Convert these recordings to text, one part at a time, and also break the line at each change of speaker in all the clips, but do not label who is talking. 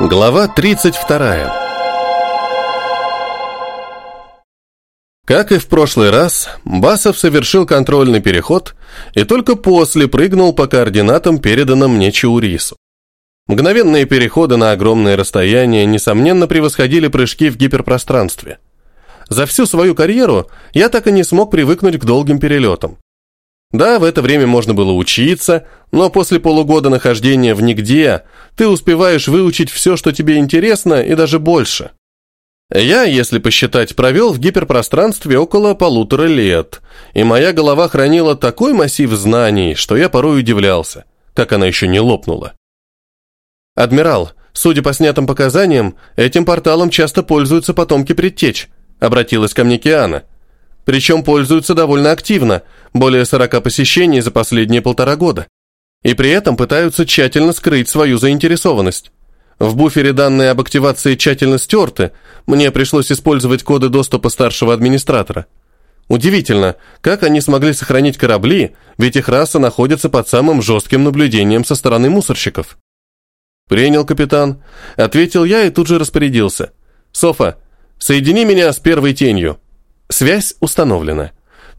Глава 32. Как и в прошлый раз, Басов совершил контрольный переход и только после прыгнул по координатам, переданным мне Чаурису. Мгновенные переходы на огромные расстояния, несомненно, превосходили прыжки в гиперпространстве. За всю свою карьеру я так и не смог привыкнуть к долгим перелетам. Да, в это время можно было учиться, но после полугода нахождения в нигде ты успеваешь выучить все, что тебе интересно, и даже больше. Я, если посчитать, провел в гиперпространстве около полутора лет, и моя голова хранила такой массив знаний, что я порой удивлялся, как она еще не лопнула. «Адмирал, судя по снятым показаниям, этим порталом часто пользуются потомки предтеч», обратилась ко мне Киана. Причем пользуются довольно активно, более 40 посещений за последние полтора года. И при этом пытаются тщательно скрыть свою заинтересованность. В буфере данные об активации тщательно стерты, мне пришлось использовать коды доступа старшего администратора. Удивительно, как они смогли сохранить корабли, ведь их раса находится под самым жестким наблюдением со стороны мусорщиков. «Принял, капитан», — ответил я и тут же распорядился. «Софа, соедини меня с первой тенью». Связь установлена.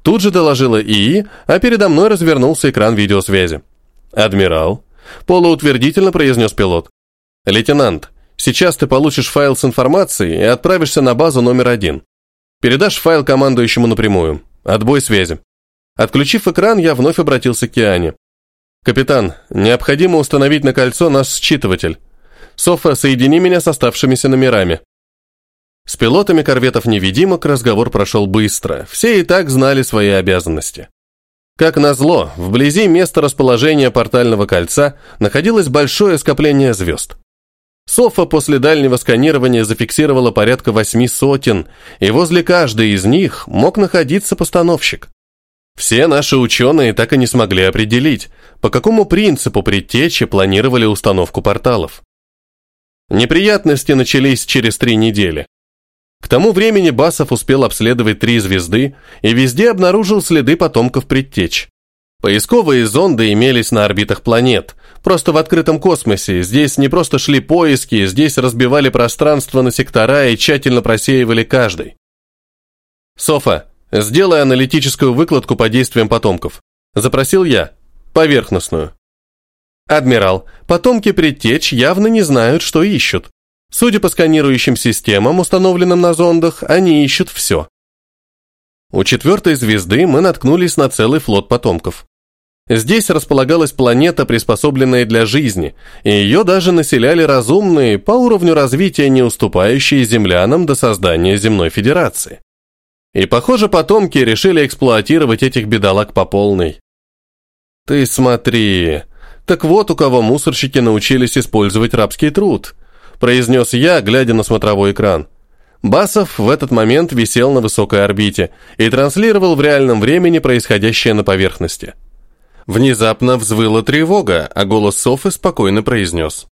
Тут же доложила ИИ, а передо мной развернулся экран видеосвязи. «Адмирал», — полуутвердительно произнес пилот. «Лейтенант, сейчас ты получишь файл с информацией и отправишься на базу номер один. Передашь файл командующему напрямую. Отбой связи». Отключив экран, я вновь обратился к Киане. «Капитан, необходимо установить на кольцо наш считыватель. Софа, соедини меня с оставшимися номерами». С пилотами корветов-невидимок разговор прошел быстро, все и так знали свои обязанности. Как назло, вблизи места расположения портального кольца находилось большое скопление звезд. Софа после дальнего сканирования зафиксировала порядка восьми сотен, и возле каждой из них мог находиться постановщик. Все наши ученые так и не смогли определить, по какому принципу предтечи планировали установку порталов. Неприятности начались через три недели. К тому времени Басов успел обследовать три звезды и везде обнаружил следы потомков предтеч. Поисковые зонды имелись на орбитах планет. Просто в открытом космосе. Здесь не просто шли поиски, здесь разбивали пространство на сектора и тщательно просеивали каждый. «Софа, сделай аналитическую выкладку по действиям потомков», – запросил я. Поверхностную. «Адмирал, потомки предтеч явно не знают, что ищут. Судя по сканирующим системам, установленным на зондах, они ищут все. У четвертой звезды мы наткнулись на целый флот потомков. Здесь располагалась планета, приспособленная для жизни, и ее даже населяли разумные, по уровню развития не уступающие землянам до создания Земной Федерации. И, похоже, потомки решили эксплуатировать этих бедолаг по полной. Ты смотри, так вот у кого мусорщики научились использовать рабский труд – произнес я, глядя на смотровой экран. Басов в этот момент висел на высокой орбите и транслировал в реальном времени происходящее на поверхности. Внезапно взвыла тревога, а голос Софы спокойно произнес.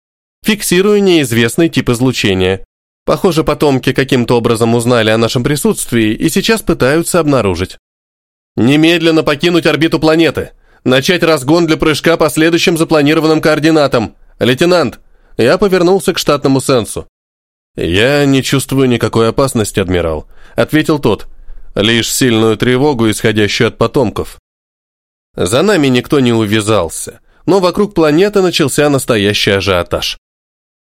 «Фиксирую неизвестный тип излучения. Похоже, потомки каким-то образом узнали о нашем присутствии и сейчас пытаются обнаружить. Немедленно покинуть орбиту планеты. Начать разгон для прыжка по следующим запланированным координатам. Лейтенант, я повернулся к штатному сенсу. «Я не чувствую никакой опасности, адмирал», — ответил тот. «Лишь сильную тревогу, исходящую от потомков». За нами никто не увязался, но вокруг планеты начался настоящий ажиотаж.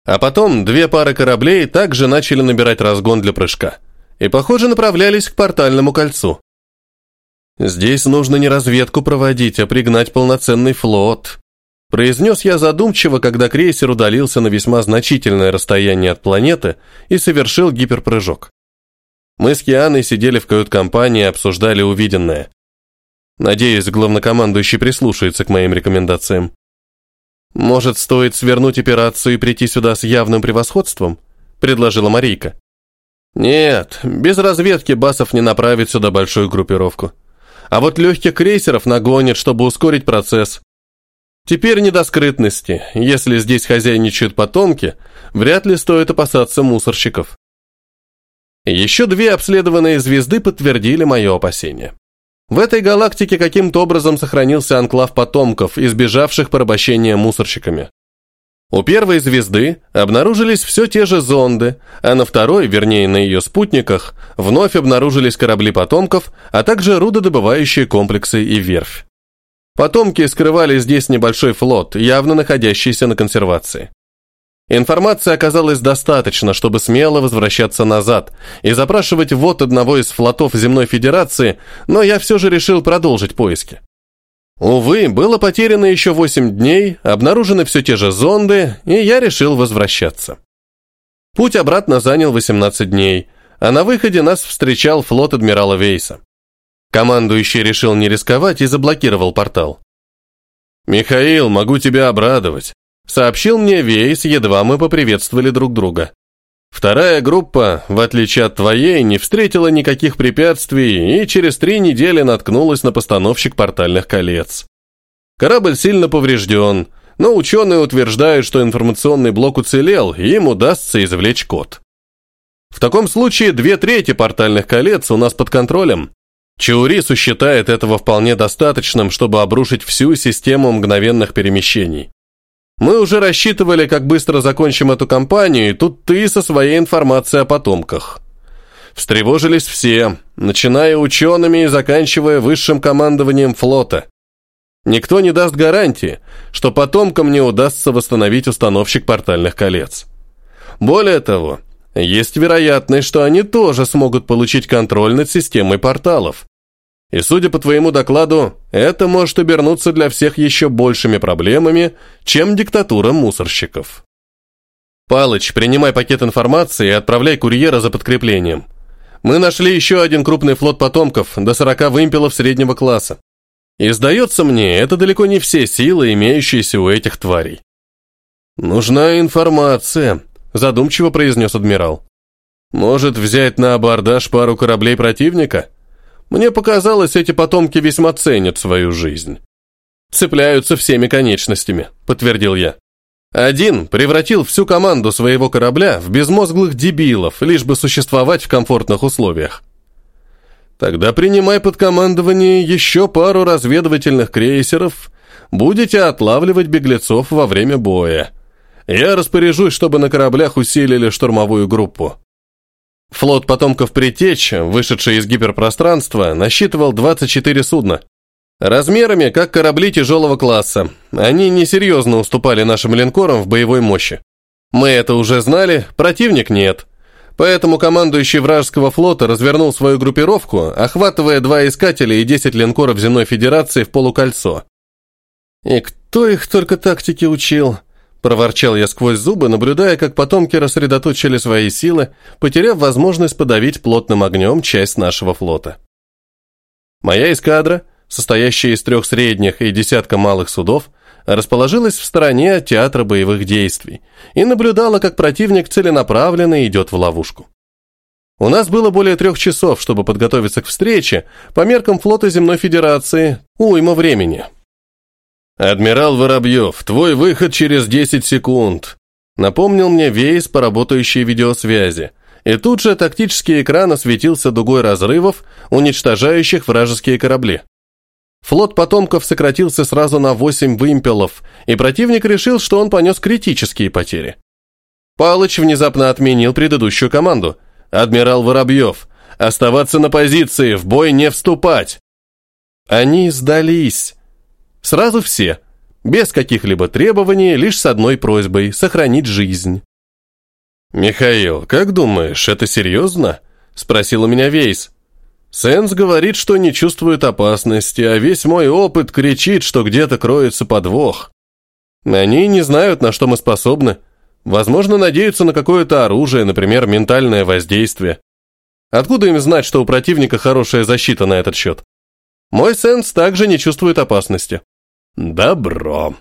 А потом две пары кораблей также начали набирать разгон для прыжка. И, похоже, направлялись к портальному кольцу. Здесь нужно не разведку проводить, а пригнать полноценный флот, Произнес я задумчиво, когда крейсер удалился на весьма значительное расстояние от планеты и совершил гиперпрыжок. Мы с Кианой сидели в кают-компании и обсуждали увиденное. Надеюсь, главнокомандующий прислушается к моим рекомендациям. «Может, стоит свернуть операцию и прийти сюда с явным превосходством?» – предложила Марийка. «Нет, без разведки Басов не направит сюда большую группировку. А вот легких крейсеров нагонит, чтобы ускорить процесс. Теперь не до скрытности. Если здесь хозяйничают потомки, вряд ли стоит опасаться мусорщиков. Еще две обследованные звезды подтвердили мое опасение. В этой галактике каким-то образом сохранился анклав потомков, избежавших порабощения мусорщиками. У первой звезды обнаружились все те же зонды, а на второй, вернее на ее спутниках, вновь обнаружились корабли потомков, а также рудодобывающие комплексы и верфь. Потомки скрывали здесь небольшой флот, явно находящийся на консервации. Информации оказалось достаточно, чтобы смело возвращаться назад и запрашивать ввод одного из флотов Земной Федерации, но я все же решил продолжить поиски. Увы, было потеряно еще 8 дней, обнаружены все те же зонды, и я решил возвращаться. Путь обратно занял 18 дней, а на выходе нас встречал флот адмирала Вейса. Командующий решил не рисковать и заблокировал портал. «Михаил, могу тебя обрадовать», — сообщил мне Вейс, едва мы поприветствовали друг друга. Вторая группа, в отличие от твоей, не встретила никаких препятствий и через три недели наткнулась на постановщик портальных колец. Корабль сильно поврежден, но ученые утверждают, что информационный блок уцелел, и им удастся извлечь код. В таком случае две трети портальных колец у нас под контролем. Чаурису считает этого вполне достаточным, чтобы обрушить всю систему мгновенных перемещений. Мы уже рассчитывали, как быстро закончим эту кампанию, и тут ты со своей информацией о потомках. Встревожились все, начиная учеными и заканчивая высшим командованием флота. Никто не даст гарантии, что потомкам не удастся восстановить установщик портальных колец. Более того, есть вероятность, что они тоже смогут получить контроль над системой порталов. И судя по твоему докладу, это может обернуться для всех еще большими проблемами, чем диктатура мусорщиков. Палыч, принимай пакет информации и отправляй курьера за подкреплением. Мы нашли еще один крупный флот потомков, до 40 вымпелов среднего класса. И сдается мне, это далеко не все силы, имеющиеся у этих тварей. «Нужна информация», – задумчиво произнес адмирал. «Может, взять на абордаж пару кораблей противника?» Мне показалось, эти потомки весьма ценят свою жизнь. Цепляются всеми конечностями, подтвердил я. Один превратил всю команду своего корабля в безмозглых дебилов, лишь бы существовать в комфортных условиях. Тогда принимай под командование еще пару разведывательных крейсеров, будете отлавливать беглецов во время боя. Я распоряжусь, чтобы на кораблях усилили штурмовую группу. Флот потомков Притеч, вышедший из гиперпространства, насчитывал 24 судна. Размерами, как корабли тяжелого класса, они несерьезно уступали нашим линкорам в боевой мощи. Мы это уже знали, противник нет. Поэтому командующий вражеского флота развернул свою группировку, охватывая два искателя и 10 линкоров Земной Федерации в полукольцо. И кто их только тактике учил? Проворчал я сквозь зубы, наблюдая, как потомки рассредоточили свои силы, потеряв возможность подавить плотным огнем часть нашего флота. Моя эскадра, состоящая из трех средних и десятка малых судов, расположилась в стороне от театра боевых действий и наблюдала, как противник целенаправленно идет в ловушку. У нас было более трех часов, чтобы подготовиться к встрече, по меркам флота Земной Федерации, уйма времени – «Адмирал Воробьев, твой выход через 10 секунд», напомнил мне Вейс по работающей видеосвязи. И тут же тактический экран осветился дугой разрывов, уничтожающих вражеские корабли. Флот потомков сократился сразу на 8 вымпелов, и противник решил, что он понес критические потери. Палыч внезапно отменил предыдущую команду. «Адмирал Воробьев, оставаться на позиции, в бой не вступать!» Они сдались. Сразу все, без каких-либо требований, лишь с одной просьбой – сохранить жизнь. «Михаил, как думаешь, это серьезно?» – спросил у меня Вейс. «Сенс говорит, что не чувствует опасности, а весь мой опыт кричит, что где-то кроется подвох. Они не знают, на что мы способны. Возможно, надеются на какое-то оружие, например, ментальное воздействие. Откуда им знать, что у противника хорошая защита на этот счет? Мой сенс также не чувствует опасности. Добро.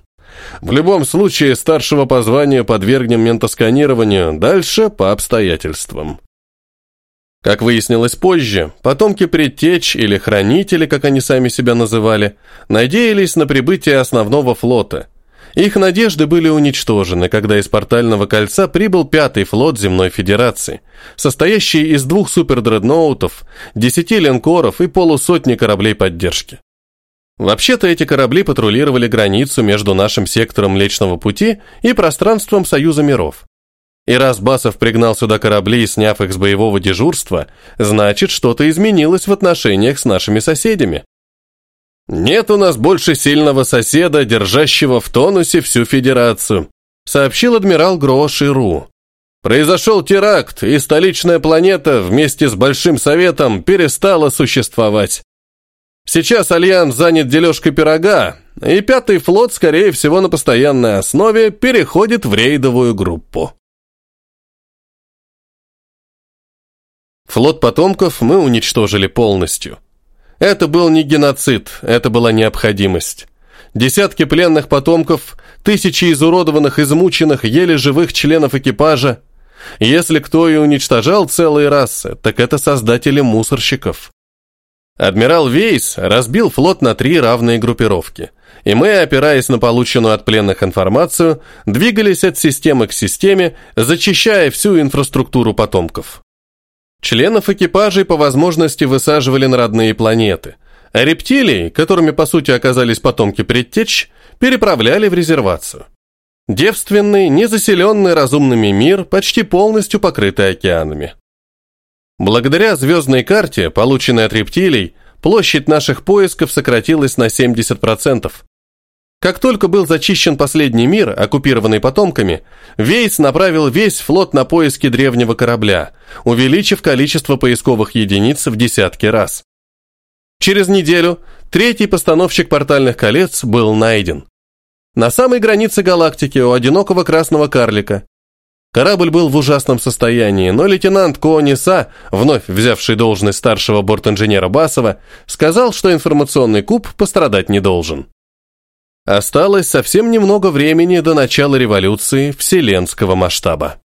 В любом случае, старшего по званию подвергнем ментосканированию, дальше по обстоятельствам. Как выяснилось позже, потомки предтеч или хранители, как они сами себя называли, надеялись на прибытие основного флота. Их надежды были уничтожены, когда из портального кольца прибыл пятый флот Земной Федерации, состоящий из двух супердредноутов, десяти линкоров и полусотни кораблей поддержки. Вообще-то эти корабли патрулировали границу между нашим сектором Млечного Пути и пространством Союза миров. И раз Басов пригнал сюда корабли, сняв их с боевого дежурства, значит, что-то изменилось в отношениях с нашими соседями. «Нет у нас больше сильного соседа, держащего в тонусе всю Федерацию», сообщил адмирал Грош Иру. «Произошел теракт, и столичная планета вместе с Большим Советом перестала существовать. Сейчас Альянс занят дележкой пирога, и Пятый флот, скорее всего, на постоянной основе переходит в рейдовую группу». Флот потомков мы уничтожили полностью. Это был не геноцид, это была необходимость. Десятки пленных потомков, тысячи изуродованных, измученных, еле живых членов экипажа. Если кто и уничтожал целые расы, так это создатели мусорщиков. Адмирал Вейс разбил флот на три равные группировки, и мы, опираясь на полученную от пленных информацию, двигались от системы к системе, зачищая всю инфраструктуру потомков. Членов экипажей по возможности высаживали на родные планеты, а рептилий, которыми по сути оказались потомки предтеч, переправляли в резервацию. Девственный, незаселенный разумными мир, почти полностью покрытый океанами. Благодаря звездной карте, полученной от рептилий, площадь наших поисков сократилась на 70%, как только был зачищен последний мир, оккупированный потомками, Вейс направил весь флот на поиски древнего корабля, увеличив количество поисковых единиц в десятки раз. Через неделю третий постановщик портальных колец был найден. На самой границе галактики у одинокого красного карлика. Корабль был в ужасном состоянии, но лейтенант Коониса, вновь взявший должность старшего бортинженера Басова, сказал, что информационный куб пострадать не должен. Осталось совсем немного времени до начала революции вселенского масштаба.